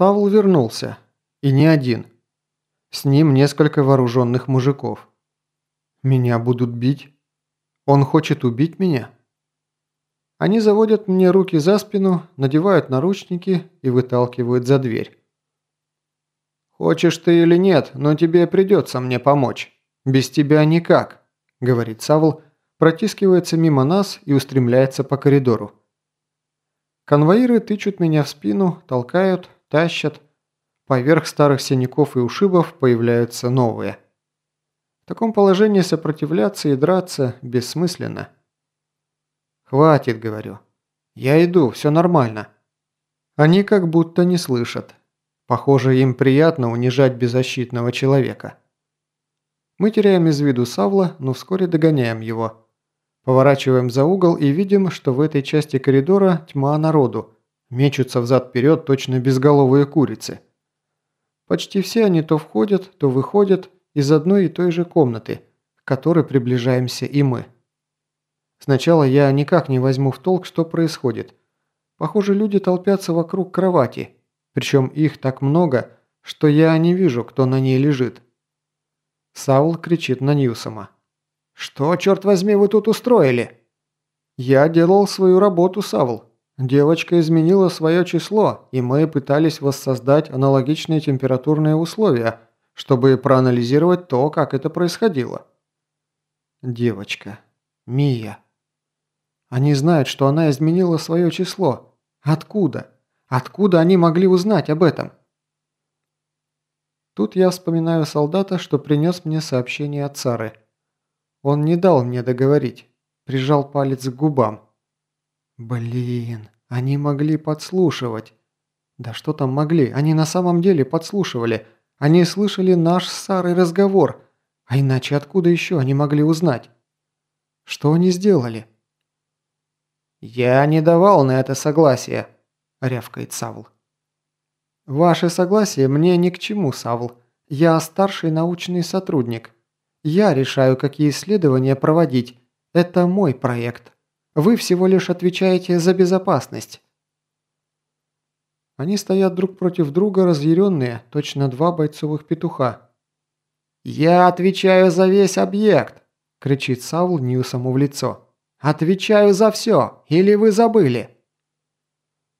Савл вернулся. И не один. С ним несколько вооруженных мужиков. Меня будут бить? Он хочет убить меня? Они заводят мне руки за спину, надевают наручники и выталкивают за дверь. «Хочешь ты или нет, но тебе придется мне помочь. Без тебя никак», – говорит Савл, протискивается мимо нас и устремляется по коридору. Конвоиры тычут меня в спину, толкают, тащат. Поверх старых синяков и ушибов появляются новые. В таком положении сопротивляться и драться бессмысленно. «Хватит», — говорю. «Я иду, все нормально». Они как будто не слышат. Похоже, им приятно унижать беззащитного человека. Мы теряем из виду Савла, но вскоре догоняем его. Поворачиваем за угол и видим, что в этой части коридора тьма народу. Мечутся взад-вперед точно безголовые курицы. Почти все они то входят, то выходят из одной и той же комнаты, к которой приближаемся и мы. Сначала я никак не возьму в толк, что происходит. Похоже, люди толпятся вокруг кровати, причем их так много, что я не вижу, кто на ней лежит. Саул кричит на Ньюсома. «Что, черт возьми, вы тут устроили?» «Я делал свою работу, Савл. Девочка изменила свое число, и мы пытались воссоздать аналогичные температурные условия, чтобы проанализировать то, как это происходило». «Девочка. Мия. Они знают, что она изменила свое число. Откуда? Откуда они могли узнать об этом?» Тут я вспоминаю солдата, что принес мне сообщение от Сары. Он не дал мне договорить. Прижал палец к губам. Блин, они могли подслушивать. Да что там могли? Они на самом деле подслушивали. Они слышали наш с Сарой разговор. А иначе откуда еще они могли узнать? Что они сделали? «Я не давал на это согласия», – рявкает Савл. «Ваше согласие мне ни к чему, Савл. Я старший научный сотрудник. Я решаю, какие исследования проводить. Это мой проект. Вы всего лишь отвечаете за безопасность». Они стоят друг против друга, разъяренные, точно два бойцовых петуха. «Я отвечаю за весь объект!» – кричит Саул Ньюсому в лицо. «Отвечаю за все! Или вы забыли?»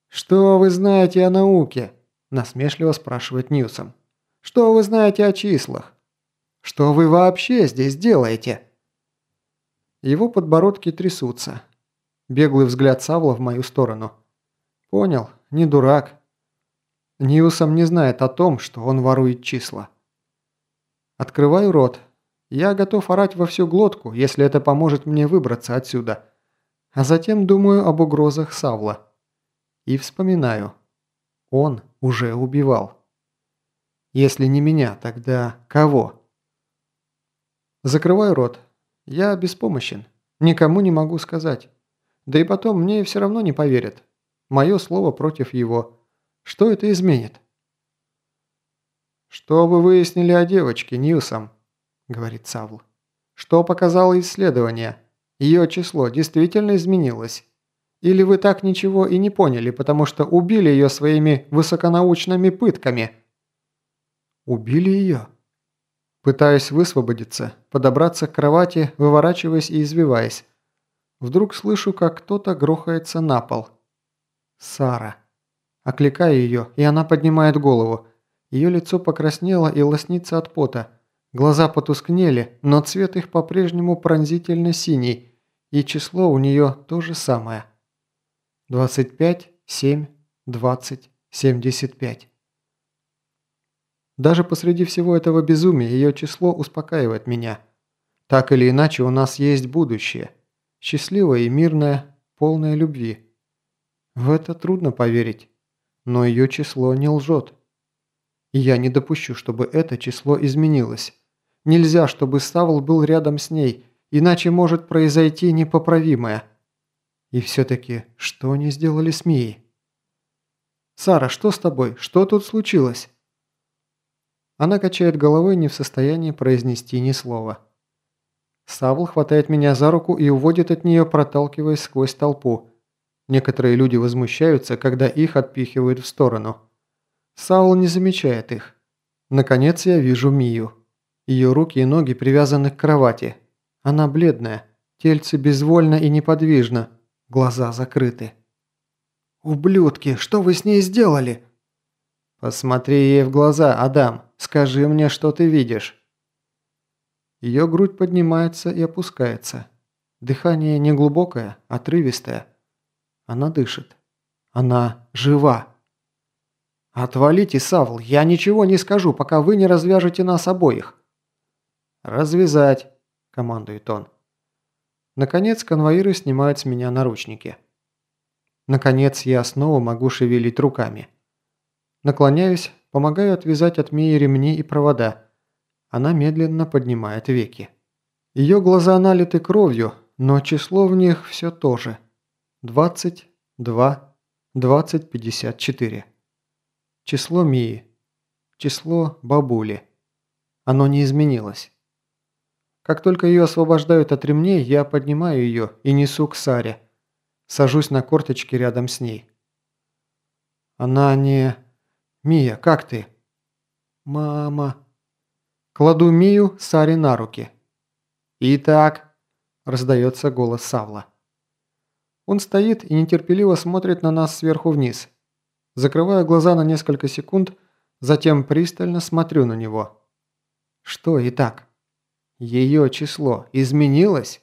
«Что вы знаете о науке?» – насмешливо спрашивает Ньюсом. «Что вы знаете о числах? Что вы вообще здесь делаете?» Его подбородки трясутся. Беглый взгляд Савла в мою сторону. «Понял, не дурак». Ньюсом не знает о том, что он ворует числа. Открываю рот. Я готов орать во всю глотку, если это поможет мне выбраться отсюда. А затем думаю об угрозах Савла. И вспоминаю. Он уже убивал. Если не меня, тогда кого? Закрываю рот. Я беспомощен. Никому не могу сказать. Да и потом мне все равно не поверят. Мое слово против его. Что это изменит? «Что вы выяснили о девочке, Ньюсом?» – говорит Савл. «Что показало исследование? Ее число действительно изменилось? Или вы так ничего и не поняли, потому что убили ее своими высоконаучными пытками?» «Убили ее?» Пытаюсь высвободиться, подобраться к кровати, выворачиваясь и извиваясь. Вдруг слышу, как кто-то грохается на пол. Сара. Окликаю ее, и она поднимает голову. Ее лицо покраснело и лоснится от пота. Глаза потускнели, но цвет их по-прежнему пронзительно синий, и число у нее то же самое. 25, 7, 20, 75. Даже посреди всего этого безумия ее число успокаивает меня. Так или иначе, у нас есть будущее. Счастливое и мирное, полное любви. В это трудно поверить. Но ее число не лжет. И я не допущу, чтобы это число изменилось. Нельзя, чтобы Ставл был рядом с ней, иначе может произойти непоправимое. И все-таки, что они сделали с Мией? «Сара, что с тобой? Что тут случилось?» Она качает головой, не в состоянии произнести ни слова. Савл хватает меня за руку и уводит от нее, проталкиваясь сквозь толпу. Некоторые люди возмущаются, когда их отпихивают в сторону. Саул не замечает их. Наконец я вижу Мию. Ее руки и ноги привязаны к кровати. Она бледная, тельце безвольно и неподвижно, глаза закрыты. «Ублюдки, что вы с ней сделали?» «Посмотри ей в глаза, Адам. Скажи мне, что ты видишь». Ее грудь поднимается и опускается. Дыхание не глубокое, отрывистое. Она дышит. Она жива. «Отвалите, Савл, я ничего не скажу, пока вы не развяжете нас обоих». «Развязать», – командует он. Наконец конвоиры снимают с меня наручники. Наконец я снова могу шевелить руками. Наклоняюсь, помогаю отвязать от Мии ремни и провода. Она медленно поднимает веки. Ее глаза налиты кровью, но число в них все то же. 22, 20, 54. Число Мии. Число бабули. Оно не изменилось. Как только ее освобождают от ремней, я поднимаю ее и несу к Саре. Сажусь на корточки рядом с ней. Она не... «Мия, как ты?» «Мама...» Кладу Мию Саре на руки. «Итак...» – раздается голос Савла. Он стоит и нетерпеливо смотрит на нас сверху вниз. Закрываю глаза на несколько секунд, затем пристально смотрю на него. Что и так? Ее число изменилось?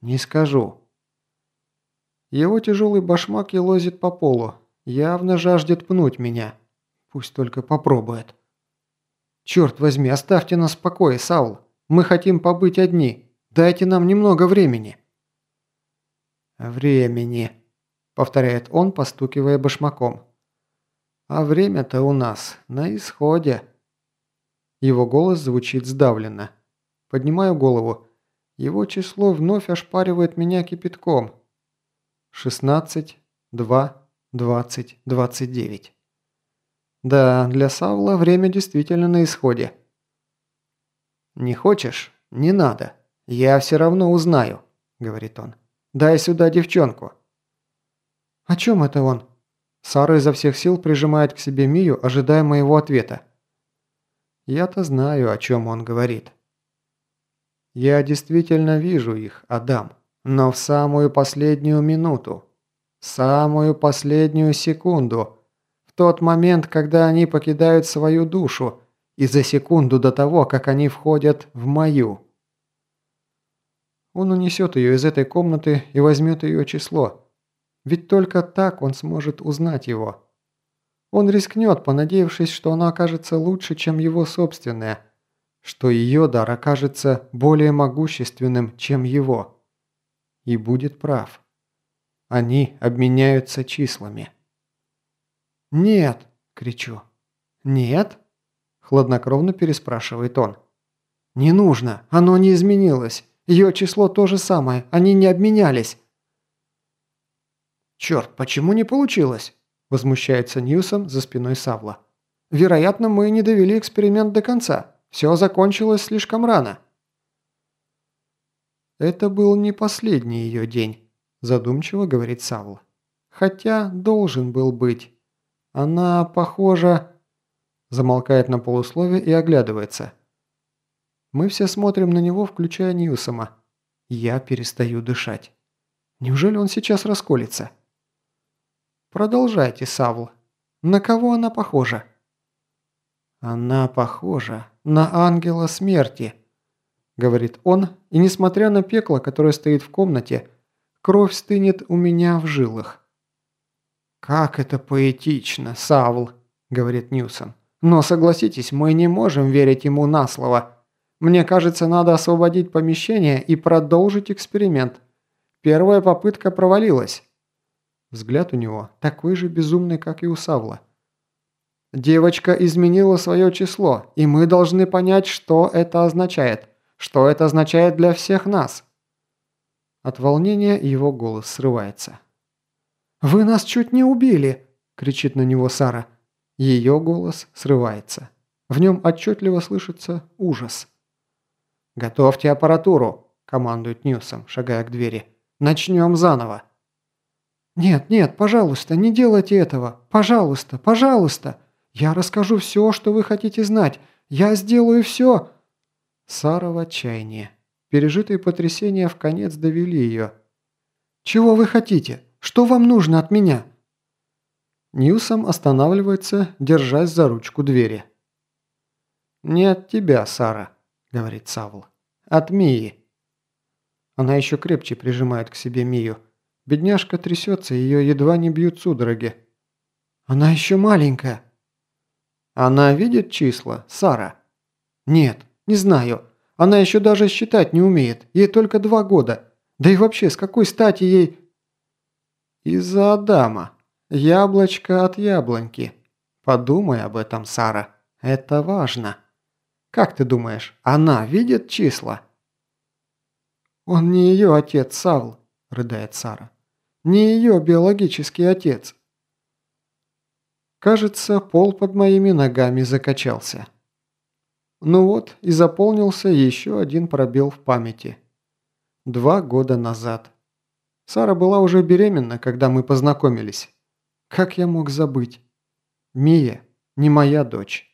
Не скажу. Его тяжелый башмак елозит по полу, явно жаждет пнуть меня. Пусть только попробует. «Черт возьми, оставьте нас в покое, Саул. Мы хотим побыть одни. Дайте нам немного времени». «Времени», – повторяет он, постукивая башмаком. «А время-то у нас на исходе». Его голос звучит сдавленно. Поднимаю голову. Его число вновь ошпаривает меня кипятком. 16, 2, 20, 29. Да, для Савла время действительно на исходе. «Не хочешь? Не надо. Я все равно узнаю», – говорит он. «Дай сюда девчонку». «О чем это он?» Сара изо всех сил прижимает к себе Мию, ожидая моего ответа. Я-то знаю, о чем он говорит. Я действительно вижу их, Адам, но в самую последнюю минуту, самую последнюю секунду – тот момент, когда они покидают свою душу, и за секунду до того, как они входят в мою. Он унесет ее из этой комнаты и возьмет ее число. Ведь только так он сможет узнать его. Он рискнет, понадеявшись, что оно окажется лучше, чем его собственное, что ее дар окажется более могущественным, чем его. И будет прав. Они обменяются числами. «Нет!» – кричу. «Нет?» – хладнокровно переспрашивает он. «Не нужно, оно не изменилось. Ее число то же самое, они не обменялись». «Черт, почему не получилось?» – возмущается Ньюсом за спиной Савла. «Вероятно, мы не довели эксперимент до конца. Все закончилось слишком рано». «Это был не последний ее день», – задумчиво говорит Савл. «Хотя должен был быть». Она похожа...» Замолкает на полуслове и оглядывается. Мы все смотрим на него, включая Ньюсома. Я перестаю дышать. Неужели он сейчас расколется? Продолжайте, Савл. На кого она похожа? Она похожа на ангела смерти, говорит он, и несмотря на пекло, которое стоит в комнате, кровь стынет у меня в жилах. «Как это поэтично, Савл», – говорит Ньюсон. «Но согласитесь, мы не можем верить ему на слово. Мне кажется, надо освободить помещение и продолжить эксперимент. Первая попытка провалилась». Взгляд у него такой же безумный, как и у Савла. «Девочка изменила свое число, и мы должны понять, что это означает. Что это означает для всех нас». От волнения его голос срывается. «Вы нас чуть не убили!» – кричит на него Сара. Ее голос срывается. В нем отчетливо слышится ужас. «Готовьте аппаратуру!» – командует Ньюсом, шагая к двери. «Начнем заново!» «Нет, нет, пожалуйста, не делайте этого! Пожалуйста, пожалуйста! Я расскажу все, что вы хотите знать. Я сделаю все!» Сара в отчаянии. Пережитые потрясения в конец довели ее. «Чего вы хотите? Что вам нужно от меня?» Ньюсом останавливается, держась за ручку двери. «Не от тебя, Сара», — говорит Савл. «От Мии». Она еще крепче прижимает к себе Мию. Бедняжка трясется, ее едва не бьют судороги. «Она еще маленькая». «Она видит числа, Сара?» «Нет, не знаю. Она еще даже считать не умеет. Ей только два года. Да и вообще, с какой стати ей...» «Из-за Адама. Яблочко от яблоньки. Подумай об этом, Сара. Это важно. Как ты думаешь, она видит числа?» «Он не ее отец, Савл», – рыдает Сара. «Не ее биологический отец». Кажется, пол под моими ногами закачался. Ну вот, и заполнился еще один пробел в памяти. Два года назад. Сара была уже беременна, когда мы познакомились. Как я мог забыть? Мия не моя дочь.